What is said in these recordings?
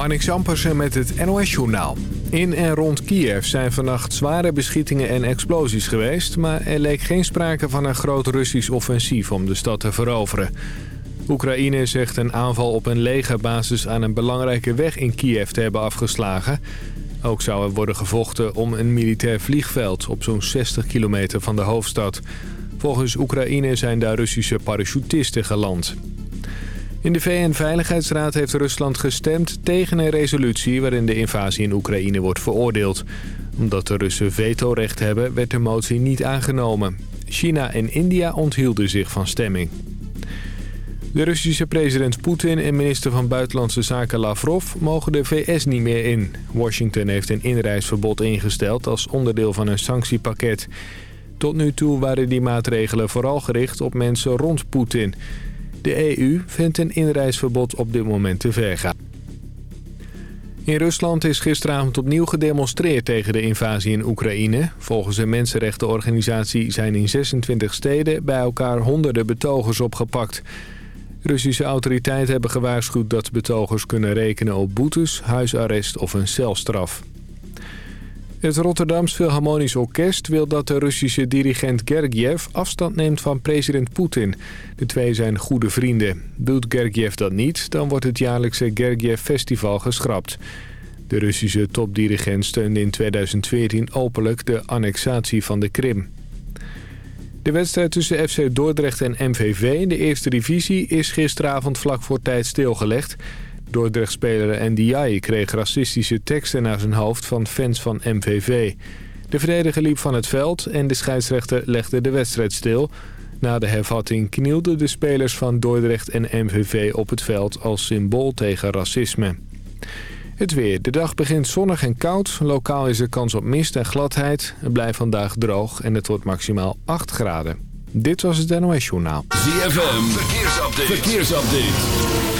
Marnik Zampersen met het NOS-journaal. In en rond Kiev zijn vannacht zware beschietingen en explosies geweest... maar er leek geen sprake van een groot Russisch offensief om de stad te veroveren. Oekraïne zegt een aanval op een legerbasis aan een belangrijke weg in Kiev te hebben afgeslagen. Ook zou er worden gevochten om een militair vliegveld op zo'n 60 kilometer van de hoofdstad. Volgens Oekraïne zijn daar Russische parachutisten geland. In de VN-veiligheidsraad heeft Rusland gestemd tegen een resolutie... waarin de invasie in Oekraïne wordt veroordeeld. Omdat de Russen vetorecht hebben, werd de motie niet aangenomen. China en India onthielden zich van stemming. De Russische president Poetin en minister van Buitenlandse Zaken Lavrov mogen de VS niet meer in. Washington heeft een inreisverbod ingesteld als onderdeel van een sanctiepakket. Tot nu toe waren die maatregelen vooral gericht op mensen rond Poetin... De EU vindt een inreisverbod op dit moment te ver gaan. In Rusland is gisteravond opnieuw gedemonstreerd tegen de invasie in Oekraïne. Volgens een mensenrechtenorganisatie zijn in 26 steden bij elkaar honderden betogers opgepakt. Russische autoriteiten hebben gewaarschuwd dat betogers kunnen rekenen op boetes, huisarrest of een celstraf. Het Rotterdams Philharmonisch Orkest wil dat de Russische dirigent Gergiev afstand neemt van president Poetin. De twee zijn goede vrienden. Doet Gergiev dat niet, dan wordt het jaarlijkse Gergiev Festival geschrapt. De Russische topdirigent steunde in 2014 openlijk de annexatie van de Krim. De wedstrijd tussen FC Dordrecht en MVV in de eerste divisie is gisteravond vlak voor tijd stilgelegd... Dordrecht-speler NDI kreeg racistische teksten naar zijn hoofd van fans van MVV. De verdediger liep van het veld en de scheidsrechter legde de wedstrijd stil. Na de hervatting knielden de spelers van Dordrecht en MVV op het veld als symbool tegen racisme. Het weer. De dag begint zonnig en koud. Lokaal is er kans op mist en gladheid. Het blijft vandaag droog en het wordt maximaal 8 graden. Dit was het NOS Journaal. ZFM. Verkeersupdate. Verkeersupdate.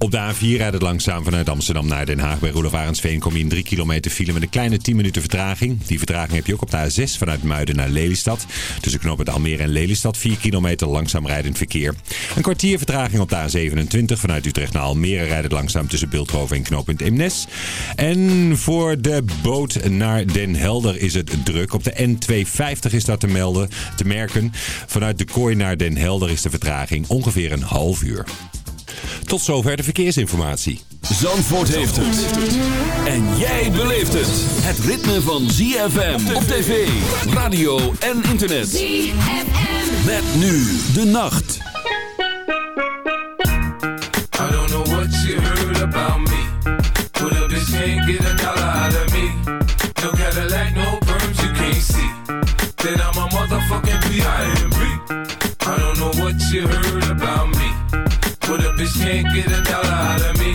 Op de A4 rijdt het langzaam vanuit Amsterdam naar Den Haag. Bij Roelof Arendsveen kom je in 3 kilometer file met een kleine 10 minuten vertraging. Die vertraging heb je ook op de A6 vanuit Muiden naar Lelystad. Tussen knooppunt Almere en Lelystad 4 kilometer langzaam rijdend verkeer. Een kwartier vertraging op de A27 vanuit Utrecht naar Almere rijdt het langzaam tussen Beeldhoven en knooppunt Eemnes. En voor de boot naar Den Helder is het druk. Op de N250 is dat te melden, te merken. Vanuit de kooi naar Den Helder is de vertraging ongeveer een half uur. Tot zover de verkeersinformatie. Zandvoort heeft het. En jij beleeft het. Het ritme van ZFM op tv, radio en internet. ZFM. Met nu de nacht. I don't know what you heard about me. But a bitch can't get a dollar out of me. No Cadillac, no perms, you can't see. Then I'm a motherfucking P.I.M.B. I don't know what you heard about But a bitch can't get a dollar out of me.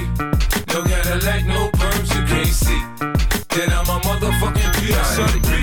No Cadillac, no perms, you can't see. Then I'm a motherfucking P.I.M.P.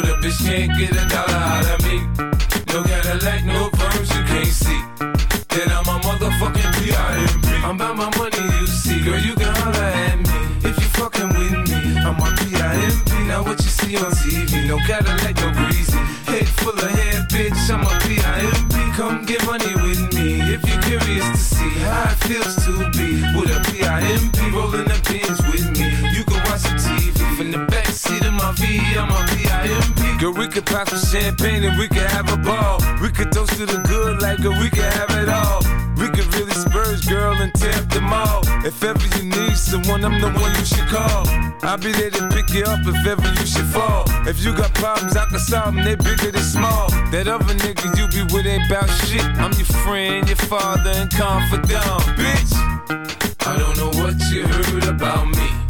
But a bitch can't get a dollar out of me. No Cadillac, no perms, you can't see. Then I'm a motherfucking P.I.M.P. I'm about my money, you see. Girl, you can holler at me. If you fucking with me, I'm a P.I.M.P. Now what you see on TV, no Cadillac, no greasy. Head full of hair, bitch, I'm a P.I.M.P. Come get money with me if you're curious to see how it feels to be with a P.I.M.P. rolling the Girl, we could pop some champagne and we could have a ball. We could toast to the good like we could have it all. We could really spurge, girl, and tap them all. If ever you need someone, I'm the one you should call. I'll be there to pick you up if ever you should fall. If you got problems, I can solve them, they bigger than small. That other nigga you be with ain't bout shit. I'm your friend, your father, and confidant, bitch. I don't know what you heard about me.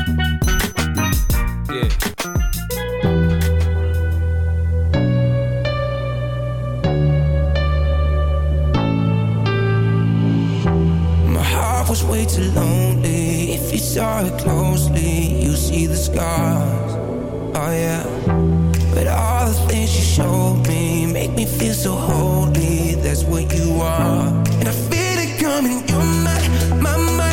way too lonely. If you saw it closely, you see the scars. Oh yeah. But all the things you showed me make me feel so holy. That's what you are. And I feel it coming. You're my, my, my.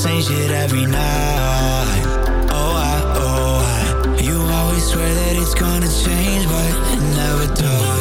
same shit every night. Oh, I, oh, I. You always swear that it's gonna change, but it never does.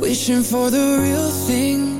Wishing for the real thing.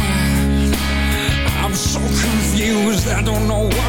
confused. I don't know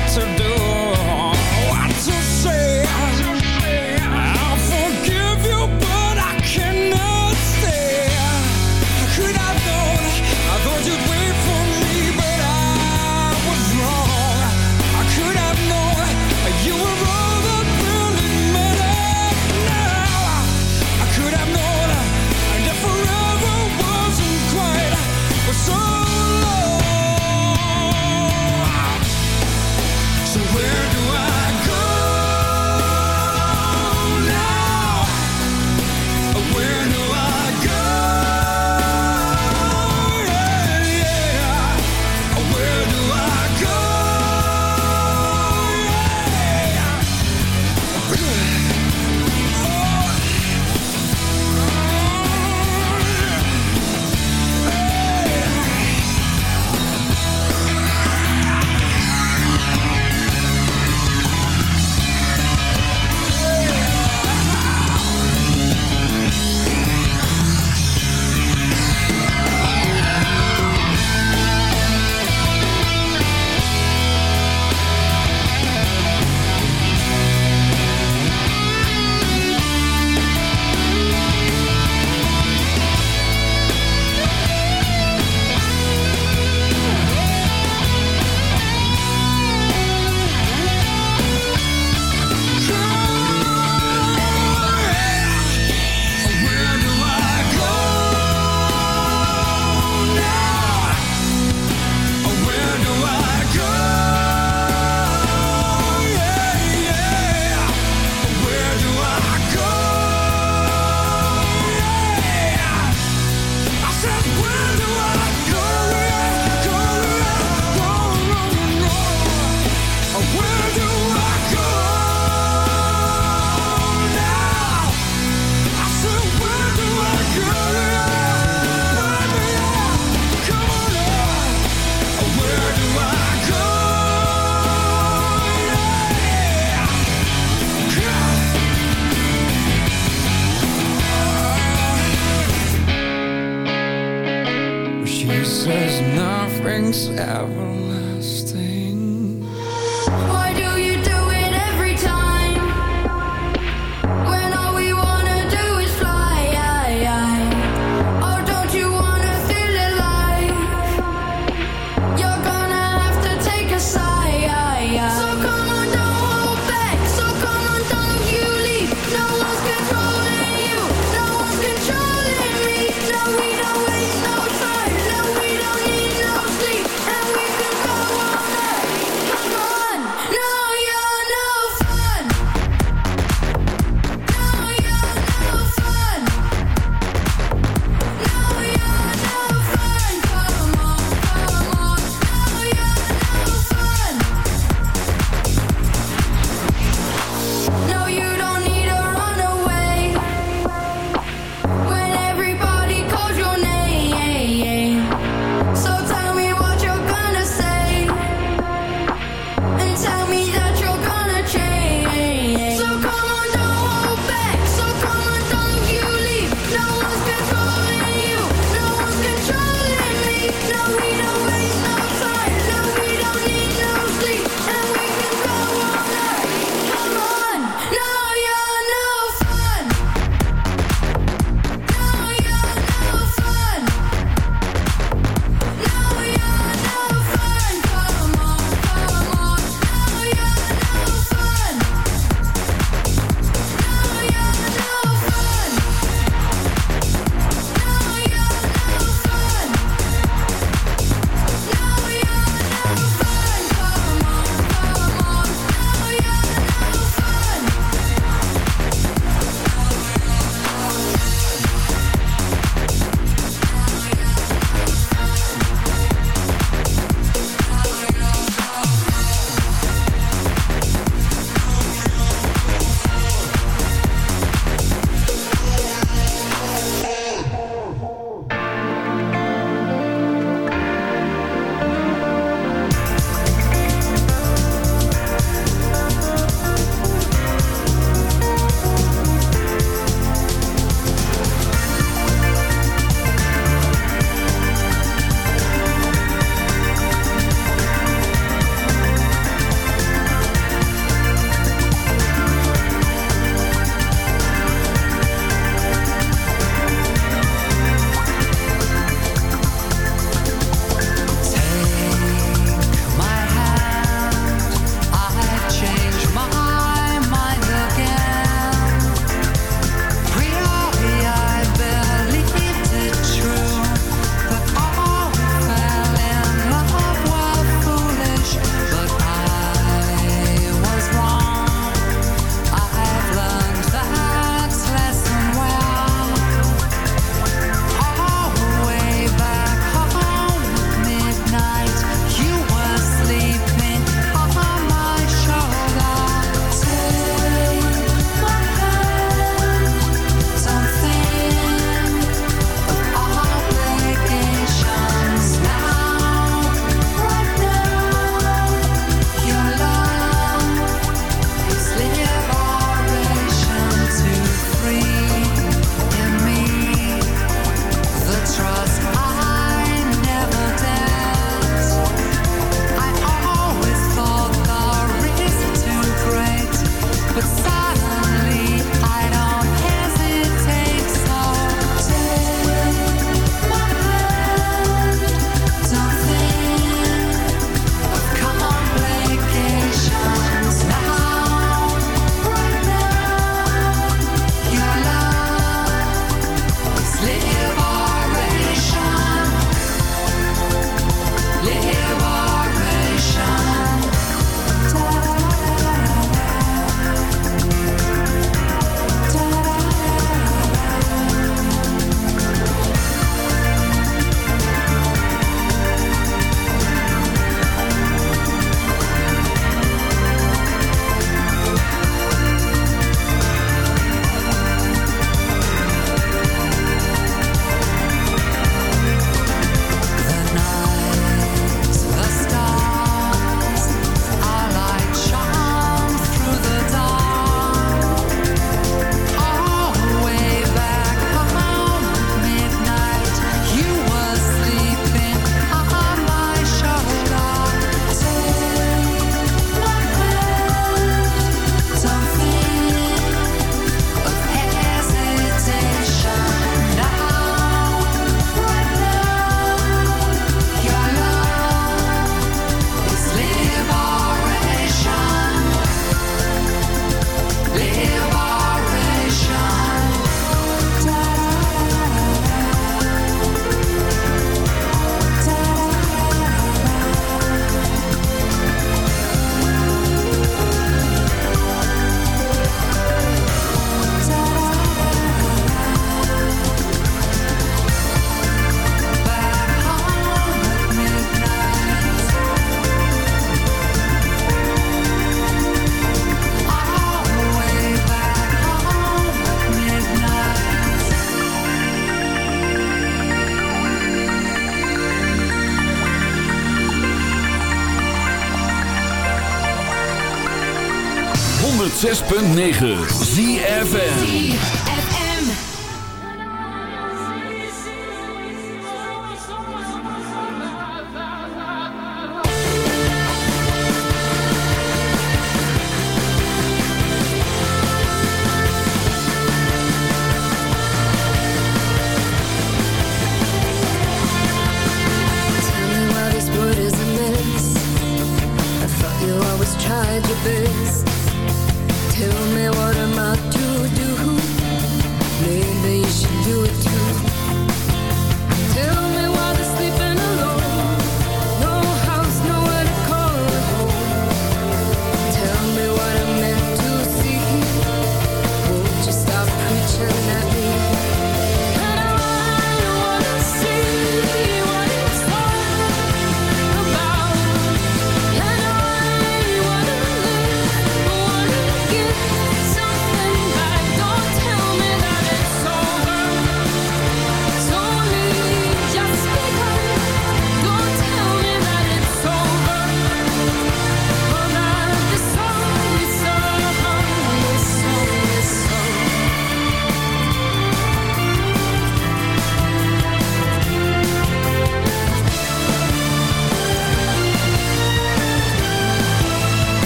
106.9 ZFN